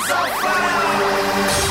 Mesa ao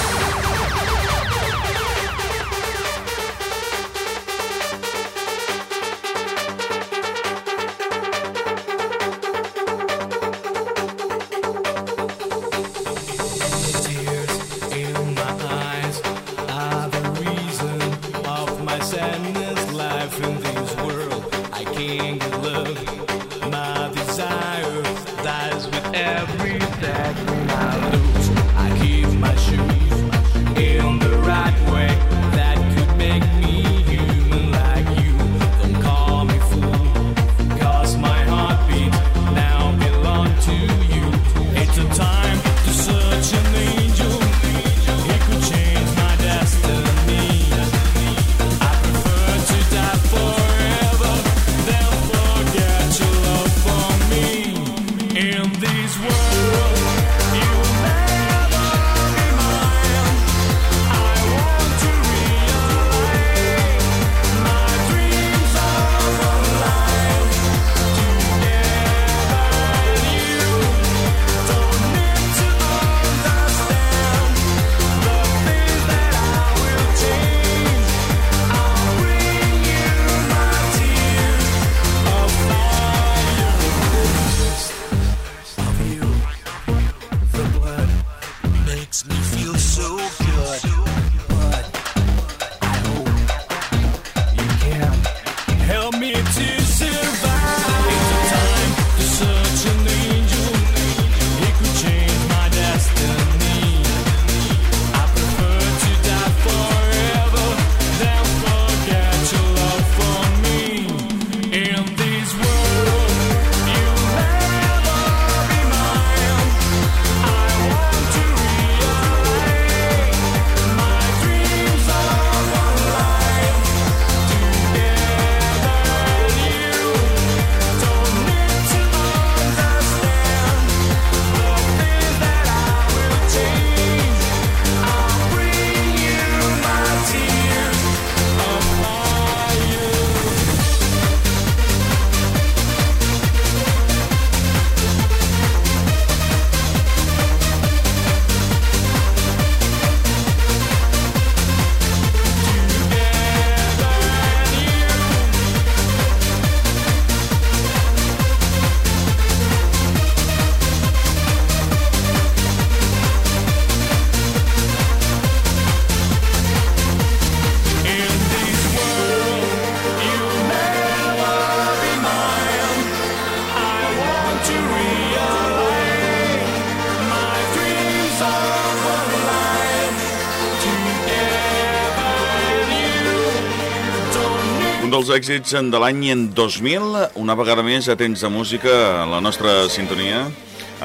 dels èxits de l'any 2000, una vegada més a temps de música a la nostra sintonia,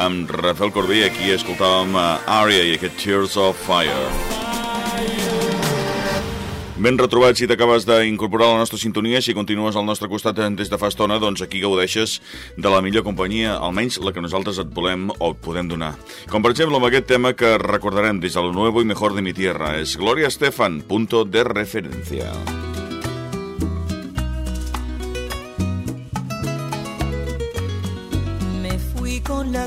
amb Rafael Corbí, aquí escoltàvem Aria i aquest Tears of Fire. Ben retrobat si t'acabes d'incorporar a la nostra sintonia, si continues al nostre costat des de fa estona, doncs aquí gaudeixes de la millor companyia, almenys la que nosaltres et volem o et podem donar. Com per exemple amb aquest tema que recordarem des del Nuevo i Mejor de mi Tierra, és Gloria Estefan, punto de referencia.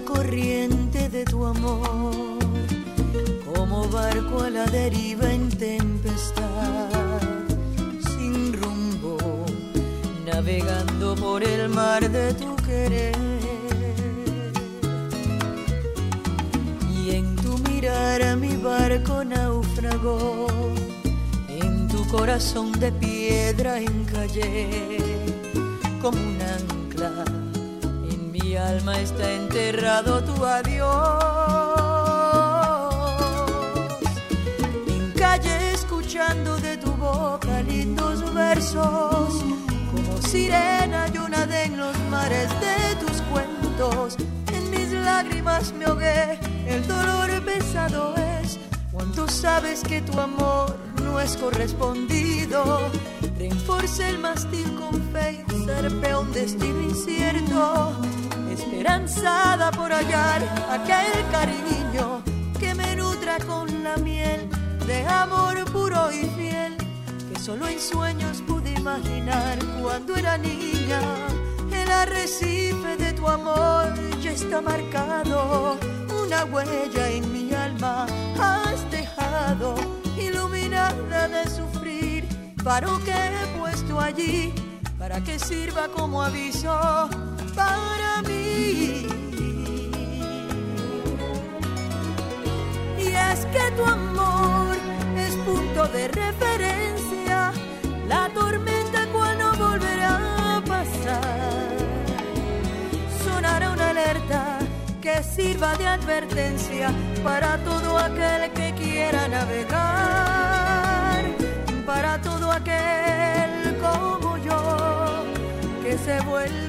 Corriente de tu amor, como barco a la deriva en tempestad, sin rumbo, navegando por el mar de tu querer. Y en tu mirar a mi barco naufragó, en tu corazón de piedra encallé, como un ancla mi alma está enterrado tu adiós. En calle escuchando de tu boca lindos versos, como sirena yo nadé en los mares de tus cuentos. En mis lágrimas me ahogué, el dolor pesado es cuando sabes que tu amor no es correspondido. Reenforce el mástil con fe y un destino incierto esperanzada por hallar aquel cariño que me nutra con la miel de amor puro y fiel que solo en sueños pude imaginar cuando era niña. El arrecife de tu amor ya está marcado, una huella en mi alma has dejado, iluminada de sufrir, paro que he puesto allí para que sirva como aviso para mí. Y es que tu amor es punto de referencia, la tormenta cuando volverá a pasar. Sonará una alerta que sirva de advertencia para todo aquel que quiera navegar, para todo aquel como yo que se vuelve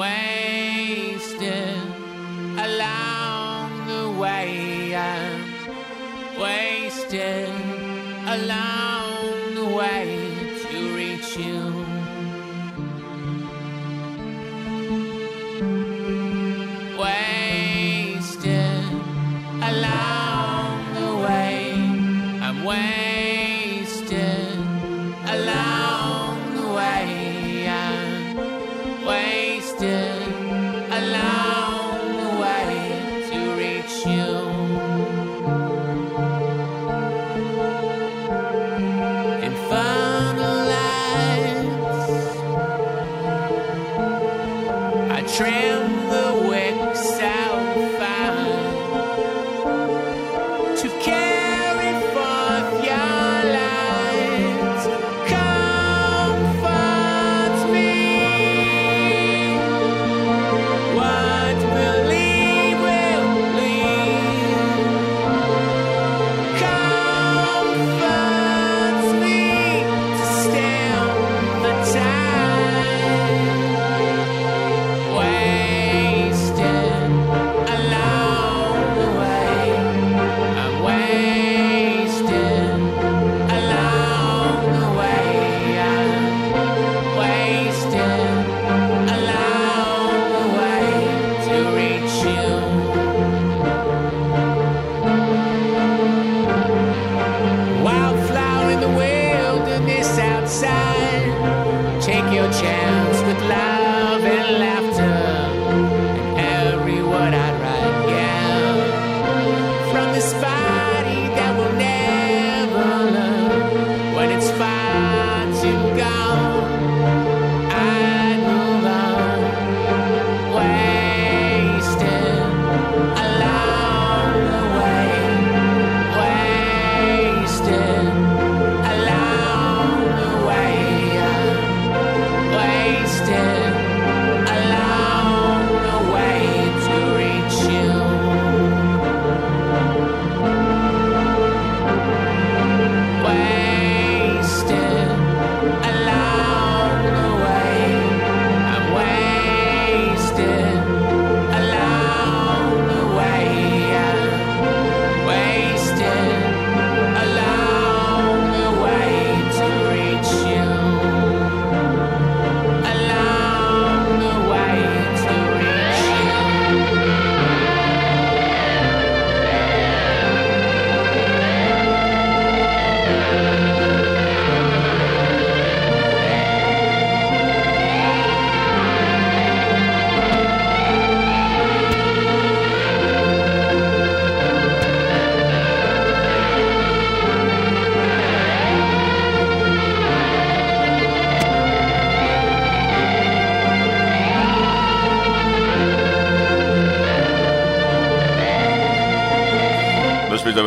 wasted along the way. I'm wasted along the way to reach you. Wasted along the way. I'm wasted.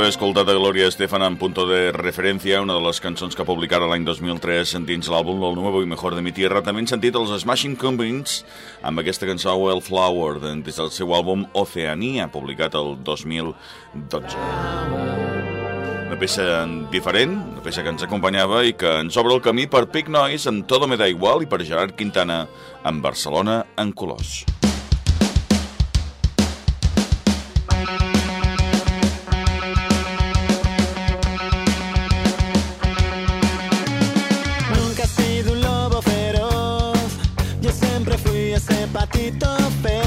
escoltat a Gloria Estefan en punto de referència, una de les cançons que publicara l'any 2003 dins l'àlbum Lo Nuevo i Mejor de mi Tierra. També hem sentit els Smashing Combins amb aquesta cançó Wellflower des del seu àlbum Oceania, publicat el 2012 una peça diferent, una peça que ens acompanyava i que ens obre el camí per Pic Noise amb Todo me da igual i per Gerard Quintana amb Barcelona en colors. me tão.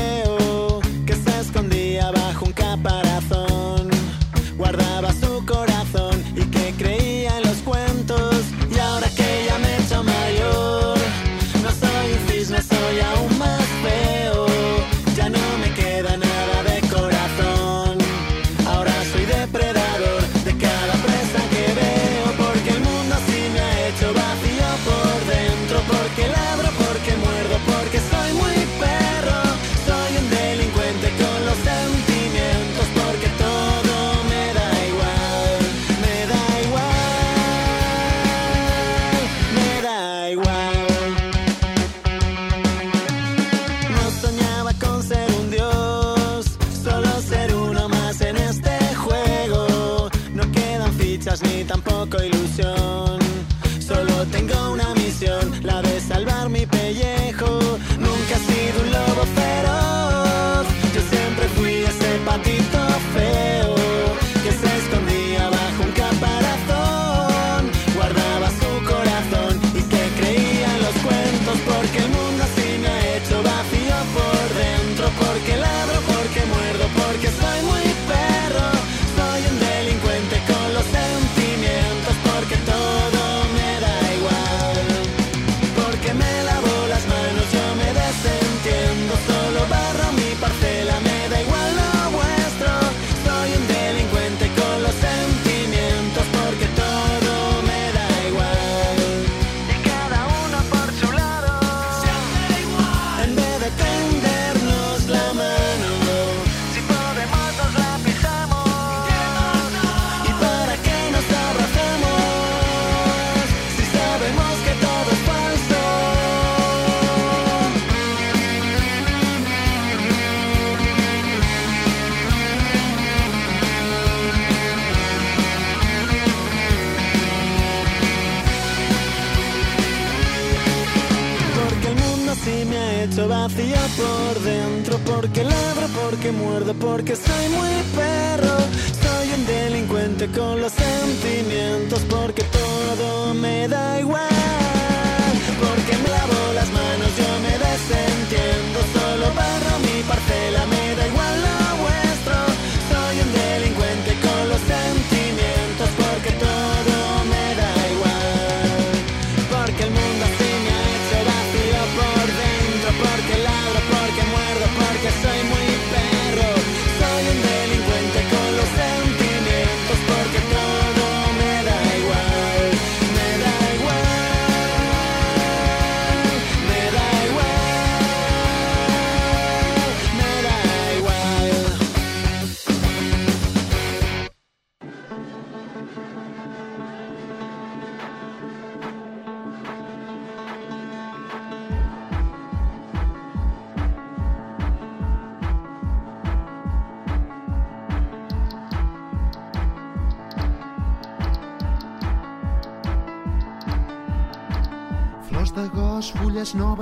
porque estoy muy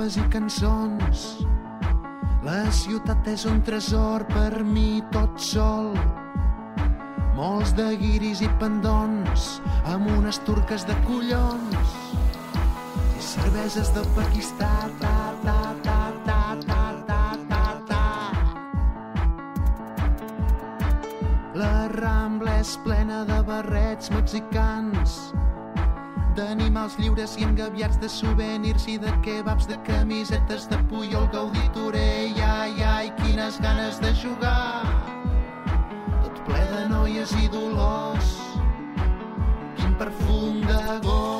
proves i cançons. La ciutat és un tresor per mi tot sol. Molts de guiris i pendons amb unes turques de collons i cerveses del Pakistà, ta, ta, ta, ta, ta, ta, ta, ta. La Rambla és plena de barrets mexicans d'animals lliures i engaviats de souvenirs i de kebabs, de camisetes de Puyol, Gaudí, Torell, ai, ai, quines ganes de jugar. Tot ple de noies i dolors, quin perfum d'agost.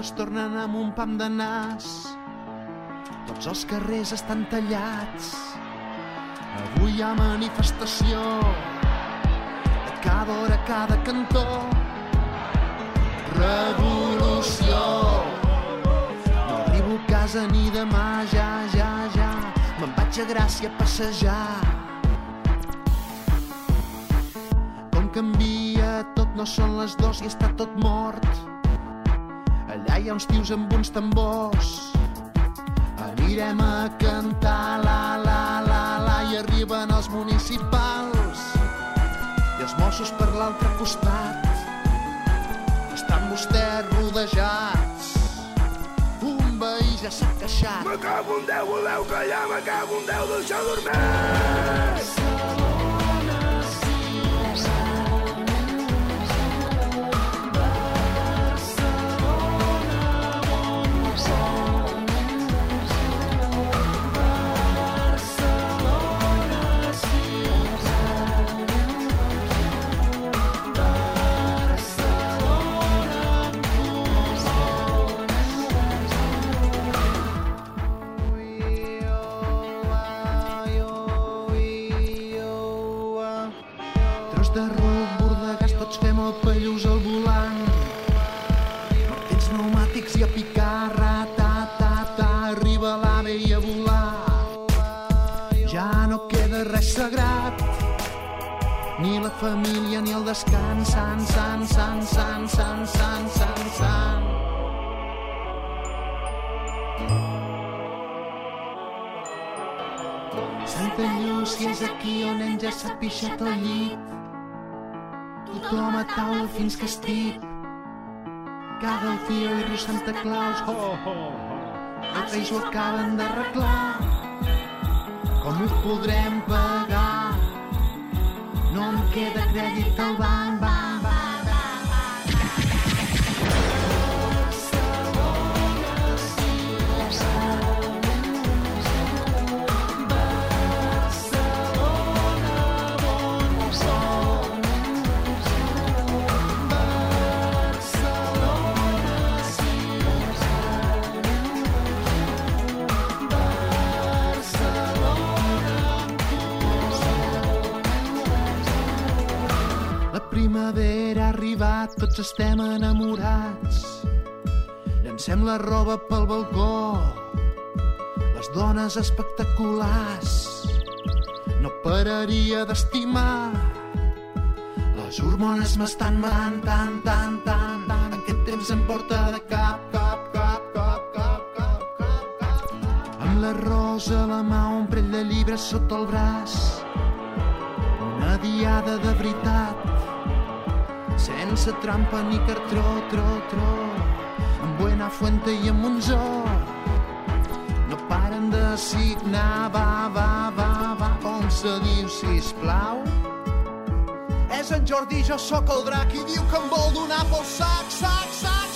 Es tornen amb un pam de nas. Tots els carrers estan tallats. Avui hi ha manifestació. A cada hora, a cada cantó. Revolució. No arribo a casa ni demà, ja, ja, ja. Me'n vaig a Gràcia a passejar. Com canvia tot, no són les dos i està tot mort. Hi ha uns tios amb uns tambors. Anirem a cantar la la la la i arriben els municipals i els Mossos per l'altre costat. Estan vostès rodejats. Un veí ja s'ha queixat. Me cago en Déu, voleu callar, me cago en Déu, dormir! Tros res sagrat ni la família ni el descans sant, sant, sant, sant, sant, sant, sant, sant. Santa Llúcia és aquí on hem ja s'ha pixat el llit tothom a taula fins que estic cada el tio i riu Santa Claus oh, oh, ho. els reis ho acaben d'arreglar com ho podrem pagar? No em queda crèdit al banc, banc, arribat, tots estem enamorats. Llancem la roba pel balcó, les dones espectaculars. No pararia d'estimar, les hormones m'estan matant, tant, tant, tant, tant. Aquest temps em porta de cap, cap, cap, cap, cap, cap, cap, cap. Amb la rosa a la mà, un parell de llibres sota el braç. Una diada de veritat, sense trampa ni cartró, tro, tro, amb Buena Fuente i amb Monzó. No paren de signar, va, va, va, va, com se diu, sisplau? És en Jordi, jo sóc el drac i diu que em vol donar pel sac, sac, sac.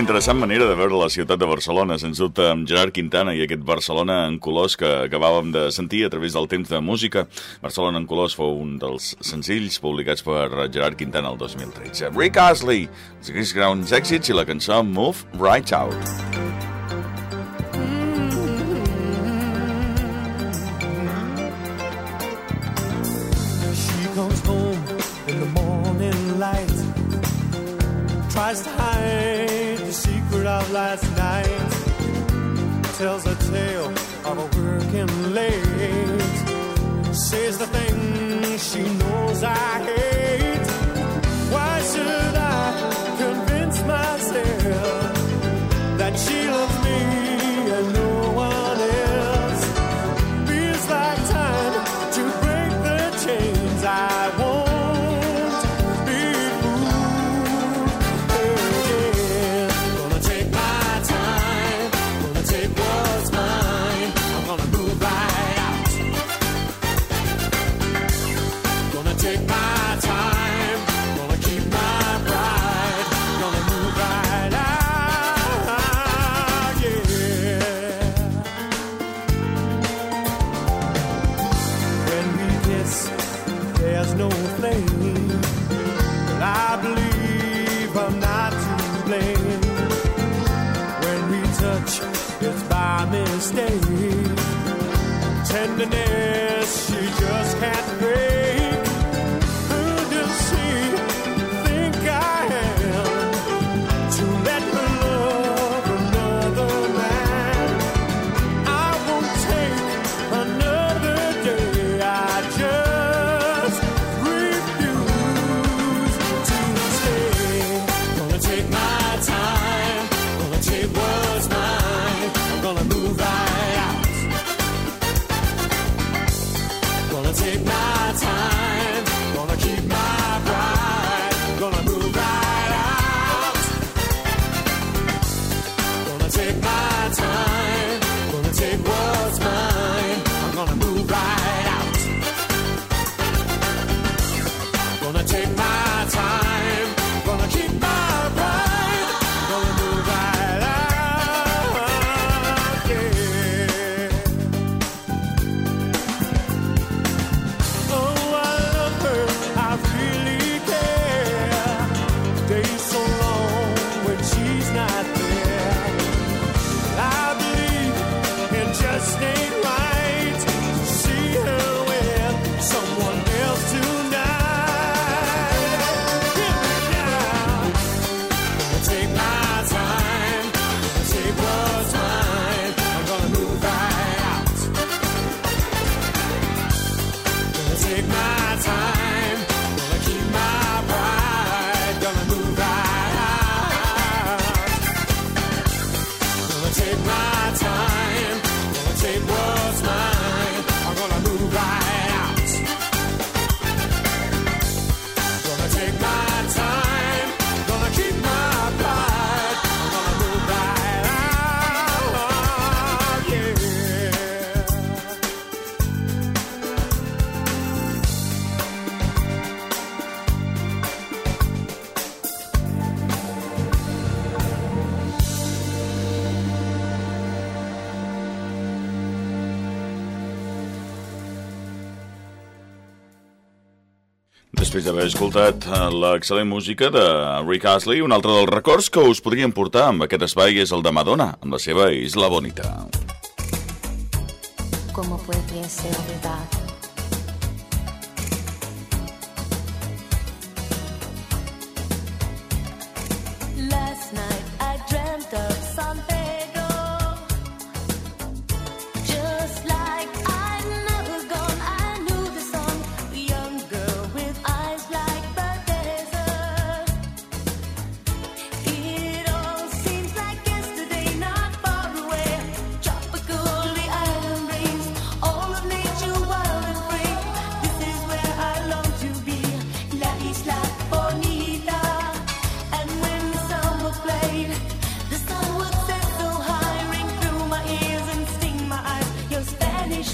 Una interessant manera de veure la ciutat de Barcelona, sens dubte, amb Gerard Quintana i aquest Barcelona en colors que acabàvem de sentir a través del temps de música. Barcelona en colors fou un dels senzills publicats per Gerard Quintana el 2013. Rick Astley, els Chris Grounds èxits i la cançó Move Right Out. Tells a tale of a working late, says the things she knows I hate. take my? escoltat eh, l'excel·lent música de Rick Astley. Un altre dels records que us podríem portar amb aquest espai és el de Madonna, amb la seva Isla Bonita. ¿Cómo puede ser olvidar?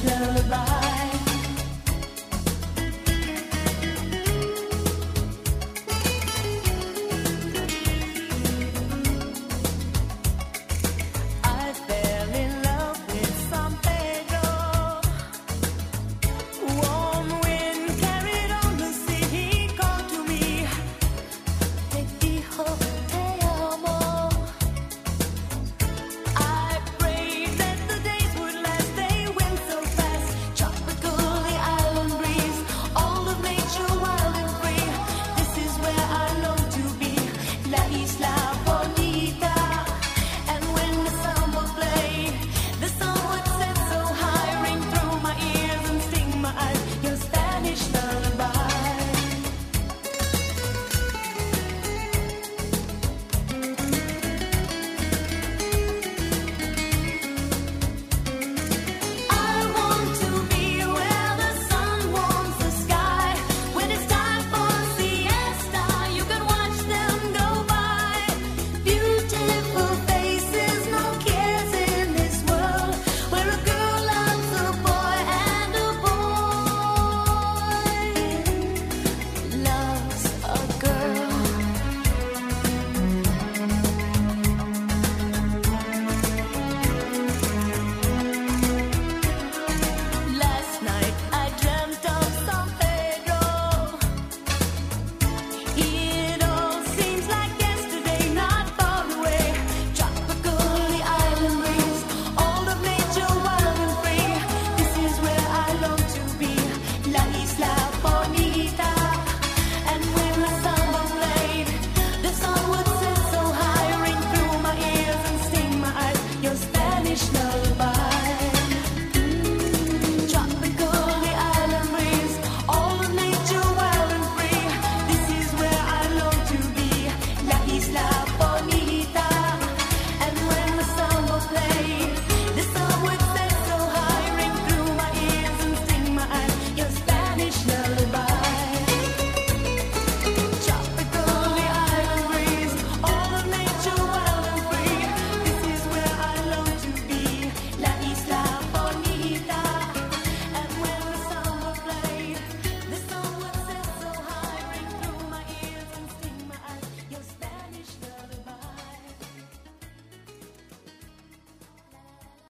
lullaby.